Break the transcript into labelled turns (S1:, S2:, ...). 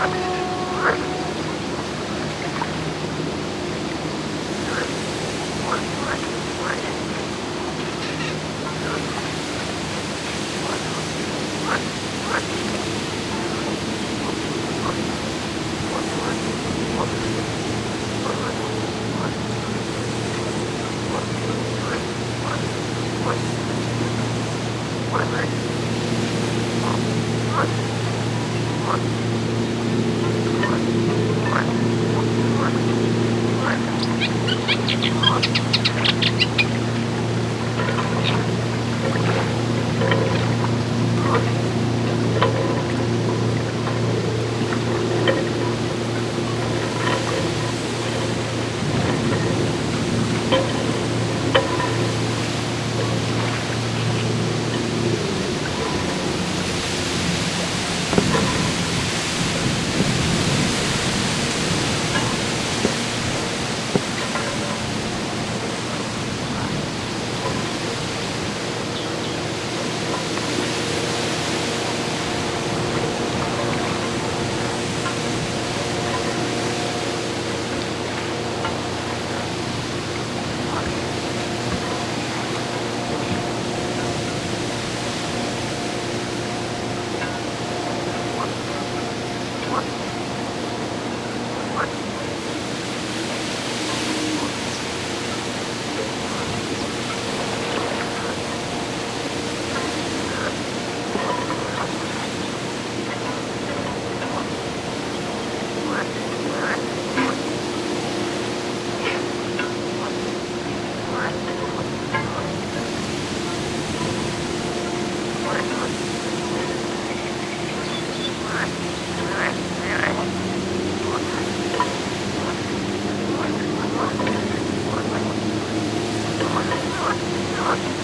S1: What?